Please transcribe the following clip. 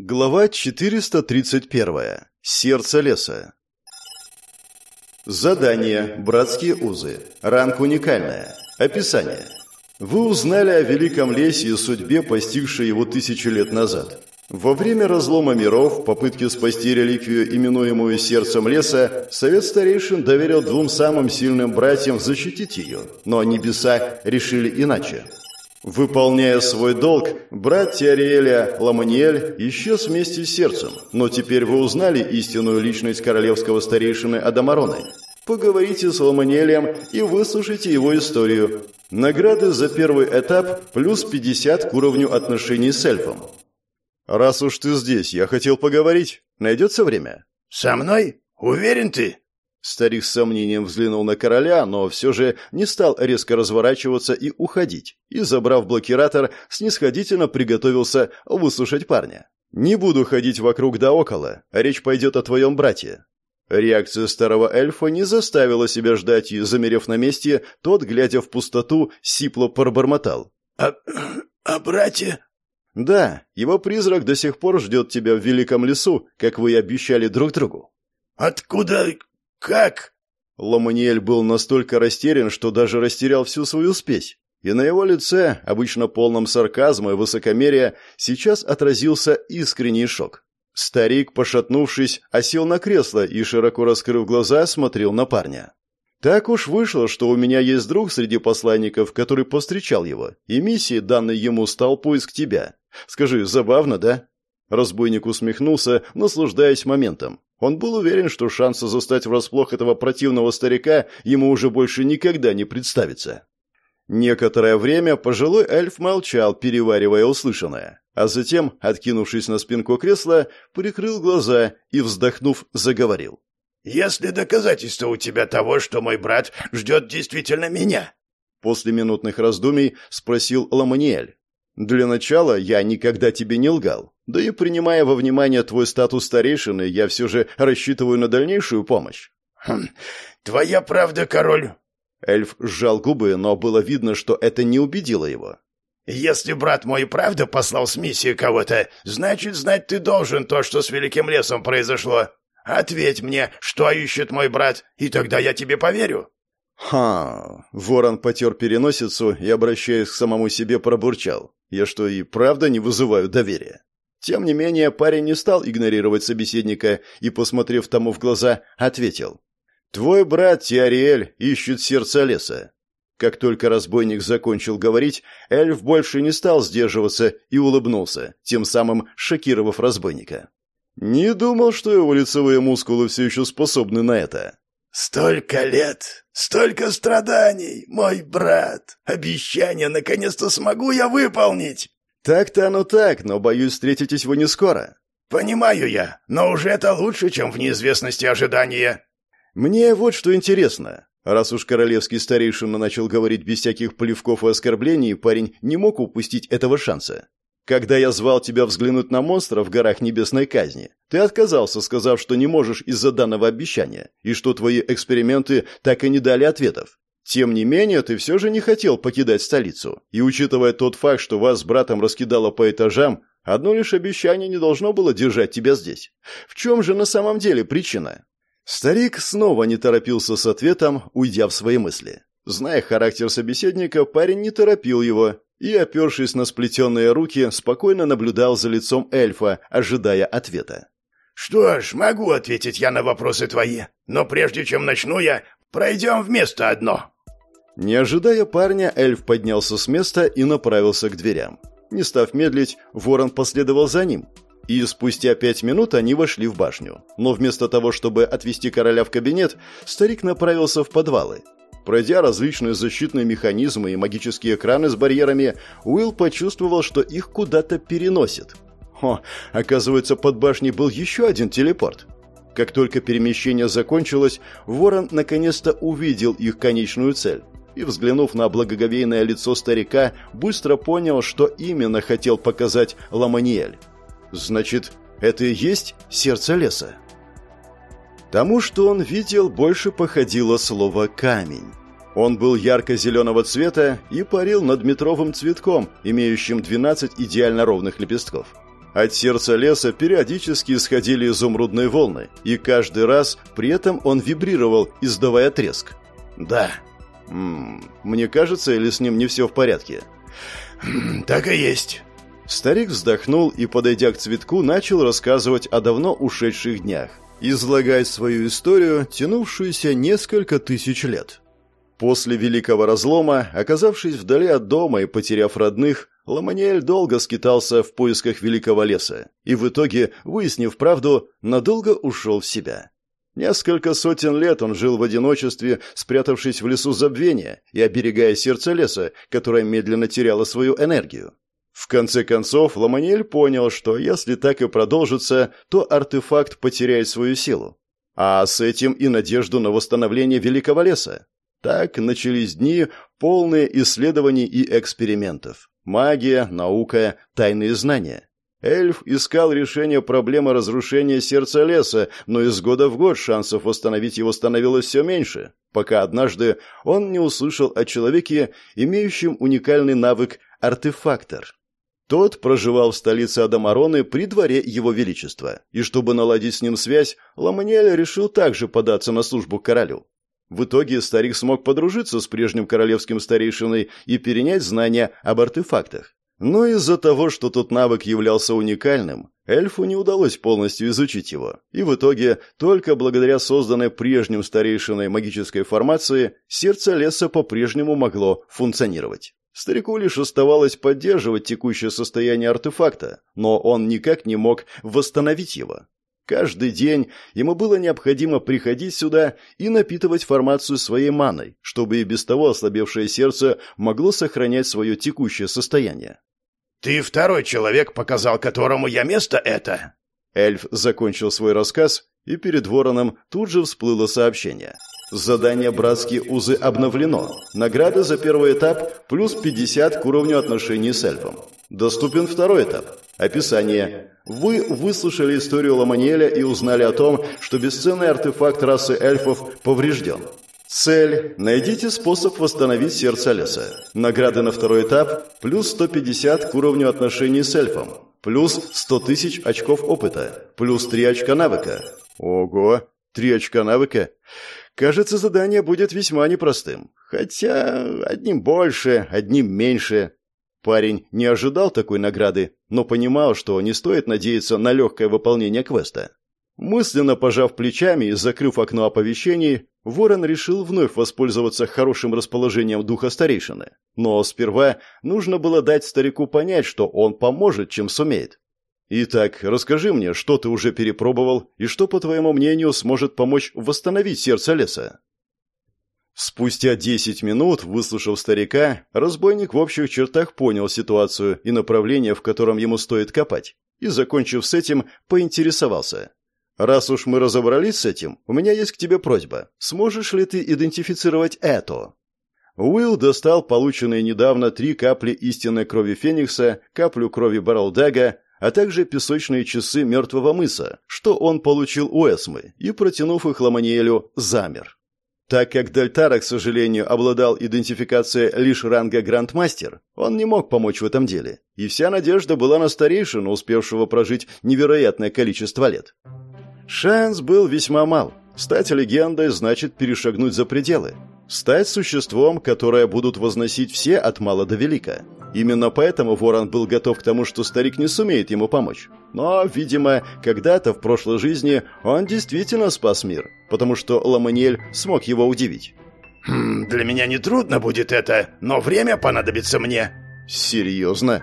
Глава 431. Сердце леса. Задание. Братские узы. Ранг уникальная. Описание. Вы узнали о Великом лесе и судьбе, постигшей его тысячу лет назад. Во время разлома миров, попытки спасти реликвию, именуемую Сердцем леса, Совет Старейшин доверил двум самым сильным братьям защитить ее, но небеса решили иначе. Выполняя свой долг, брат Тиариэля Ламаниэль исчез вместе с сердцем, но теперь вы узнали истинную личность королевского старейшины Адамароны. Поговорите с Ламаниэлем и выслушайте его историю. Награды за первый этап плюс 50 к уровню отношений с эльфом. «Раз уж ты здесь, я хотел поговорить. Найдется время?» «Со мной? Уверен ты?» Старик с сомнением взглянул на короля, но все же не стал резко разворачиваться и уходить, и, забрав блокиратор, снисходительно приготовился выслушать парня. «Не буду ходить вокруг да около, речь пойдет о твоем брате». Реакция старого эльфа не заставила себя ждать, и, замерев на месте, тот, глядя в пустоту, сипло пробормотал. «А... а брате?» «Да, его призрак до сих пор ждет тебя в Великом лесу, как вы и обещали друг другу». «Откуда... «Как?» Ломаниэль был настолько растерян, что даже растерял всю свою спесь. И на его лице, обычно полном сарказма и высокомерия, сейчас отразился искренний шок. Старик, пошатнувшись, осел на кресло и, широко раскрыв глаза, смотрел на парня. «Так уж вышло, что у меня есть друг среди посланников, который повстречал его, и миссией, данной ему, стал поиск тебя. Скажи, забавно, да?» Разбойник усмехнулся, наслаждаясь моментом. Он был уверен, что шанса застать врасплох этого противного старика ему уже больше никогда не представится. Некоторое время пожилой эльф молчал, переваривая услышанное, а затем, откинувшись на спинку кресла, прикрыл глаза и, вздохнув, заговорил. «Если доказательства у тебя того, что мой брат ждет действительно меня?» После минутных раздумий спросил Ламаниэль. «Для начала я никогда тебе не лгал. Да и принимая во внимание твой статус старейшины, я все же рассчитываю на дальнейшую помощь. Хм, твоя правда, король. Эльф сжал губы, но было видно, что это не убедило его. Если брат мой правда послал с миссией кого-то, значит, знать ты должен то, что с Великим Лесом произошло. Ответь мне, что ищет мой брат, и тогда я тебе поверю. Ха, Ворон потер переносицу и, обращаясь к самому себе, пробурчал. Я что, и правда не вызываю доверия? Тем не менее, парень не стал игнорировать собеседника и, посмотрев тому в глаза, ответил. «Твой брат Тиариэль ищет сердце леса». Как только разбойник закончил говорить, эльф больше не стал сдерживаться и улыбнулся, тем самым шокировав разбойника. Не думал, что его лицевые мускулы все еще способны на это. «Столько лет, столько страданий, мой брат! Обещание наконец-то смогу я выполнить!» «Так-то оно так, но, боюсь, встретитесь вы не скоро». «Понимаю я, но уже это лучше, чем в неизвестности ожидания». «Мне вот что интересно. Раз уж королевский старейшина начал говорить без всяких плевков и оскорблений, парень не мог упустить этого шанса. Когда я звал тебя взглянуть на монстра в горах Небесной Казни, ты отказался, сказав, что не можешь из-за данного обещания, и что твои эксперименты так и не дали ответов. Тем не менее, ты все же не хотел покидать столицу. И учитывая тот факт, что вас с братом раскидало по этажам, одно лишь обещание не должно было держать тебя здесь. В чем же на самом деле причина? Старик снова не торопился с ответом, уйдя в свои мысли. Зная характер собеседника, парень не торопил его и, опершись на сплетенные руки, спокойно наблюдал за лицом эльфа, ожидая ответа. «Что ж, могу ответить я на вопросы твои, но прежде чем начну я, пройдем вместо одно». Не ожидая парня, эльф поднялся с места и направился к дверям. Не став медлить, ворон последовал за ним. И спустя пять минут они вошли в башню. Но вместо того, чтобы отвести короля в кабинет, старик направился в подвалы. Пройдя различные защитные механизмы и магические экраны с барьерами, Уилл почувствовал, что их куда-то переносит. О, оказывается, под башней был еще один телепорт. Как только перемещение закончилось, Ворон наконец-то увидел их конечную цель и, взглянув на благоговейное лицо старика, быстро понял, что именно хотел показать Ламаниэль. «Значит, это и есть сердце леса?» Тому, что он видел, больше походило слово «камень». Он был ярко-зеленого цвета и парил над метровым цветком, имеющим 12 идеально ровных лепестков. От сердца леса периодически исходили изумрудные волны, и каждый раз при этом он вибрировал, издавая треск. «Да». «М -м, «Мне кажется, или с ним не все в порядке?» «Так и есть». Старик вздохнул и, подойдя к цветку, начал рассказывать о давно ушедших днях, излагать свою историю, тянувшуюся несколько тысяч лет. После Великого Разлома, оказавшись вдали от дома и потеряв родных, Ламаниэль долго скитался в поисках Великого Леса и в итоге, выяснив правду, надолго ушел в себя. Несколько сотен лет он жил в одиночестве, спрятавшись в лесу забвения и оберегая сердце леса, которое медленно теряло свою энергию. В конце концов, Ламаниэль понял, что если так и продолжится, то артефакт потеряет свою силу. А с этим и надежду на восстановление Великого Леса. Так начались дни, полные исследований и экспериментов. Магия, наука, тайные знания. Эльф искал решение проблемы разрушения сердца леса, но из года в год шансов восстановить его становилось все меньше, пока однажды он не услышал о человеке, имеющем уникальный навык «артефактор». Тот проживал в столице Адамароны при дворе его величества, и чтобы наладить с ним связь, Ламаниэль решил также податься на службу к королю. В итоге старик смог подружиться с прежним королевским старейшиной и перенять знания об артефактах. Но из-за того, что тот навык являлся уникальным, эльфу не удалось полностью изучить его, и в итоге только благодаря созданной прежним старейшиной магической формации сердце леса по-прежнему могло функционировать. Старику лишь оставалось поддерживать текущее состояние артефакта, но он никак не мог восстановить его. Каждый день ему было необходимо приходить сюда и напитывать формацию своей маной, чтобы и без того ослабевшее сердце могло сохранять свое текущее состояние. «Ты второй человек, показал которому я место это!» Эльф закончил свой рассказ, и перед вороном тут же всплыло сообщение. Задание «Братские узы» обновлено. Награда за первый этап плюс 50 к уровню отношений с эльфом. Доступен второй этап. Описание. Вы выслушали историю Ламаниэля и узнали о том, что бесценный артефакт расы эльфов поврежден. Цель. Найдите способ восстановить сердце леса. Награды на второй этап плюс 150 к уровню отношений с эльфом. Плюс 100 тысяч очков опыта. Плюс 3 очка навыка. Ого, 3 очка навыка? Кажется, задание будет весьма непростым. Хотя одним больше, одним меньше. Парень не ожидал такой награды, но понимал, что не стоит надеяться на легкое выполнение квеста. Мысленно пожав плечами и закрыв окно оповещений, Ворон решил вновь воспользоваться хорошим расположением духа старейшины. Но сперва нужно было дать старику понять, что он поможет, чем сумеет. «Итак, расскажи мне, что ты уже перепробовал и что, по твоему мнению, сможет помочь восстановить сердце леса?» Спустя десять минут, выслушав старика, разбойник в общих чертах понял ситуацию и направление, в котором ему стоит копать, и, закончив с этим, поинтересовался. Раз уж мы разобрались с этим, у меня есть к тебе просьба. Сможешь ли ты идентифицировать это? Уилл достал полученные недавно три капли истинной крови Феникса, каплю крови Баралдага, а также песочные часы мертвого мыса, что он получил у Эсмы, и, протянув их Ламаниэлю, замер. Так как Дельтара, к сожалению, обладал идентификацией лишь ранга Грандмастер, он не мог помочь в этом деле, и вся надежда была на старейшину, успевшего прожить невероятное количество лет. Шанс был весьма мал. Стать легендой значит перешагнуть за пределы. Стать существом, которое будут возносить все от мала до велика. Именно поэтому Ворон был готов к тому, что старик не сумеет ему помочь. Но, видимо, когда-то в прошлой жизни он действительно спас мир, потому что Ламаниэль смог его удивить. «Хм, «Для меня не трудно будет это, но время понадобится мне». «Серьезно?»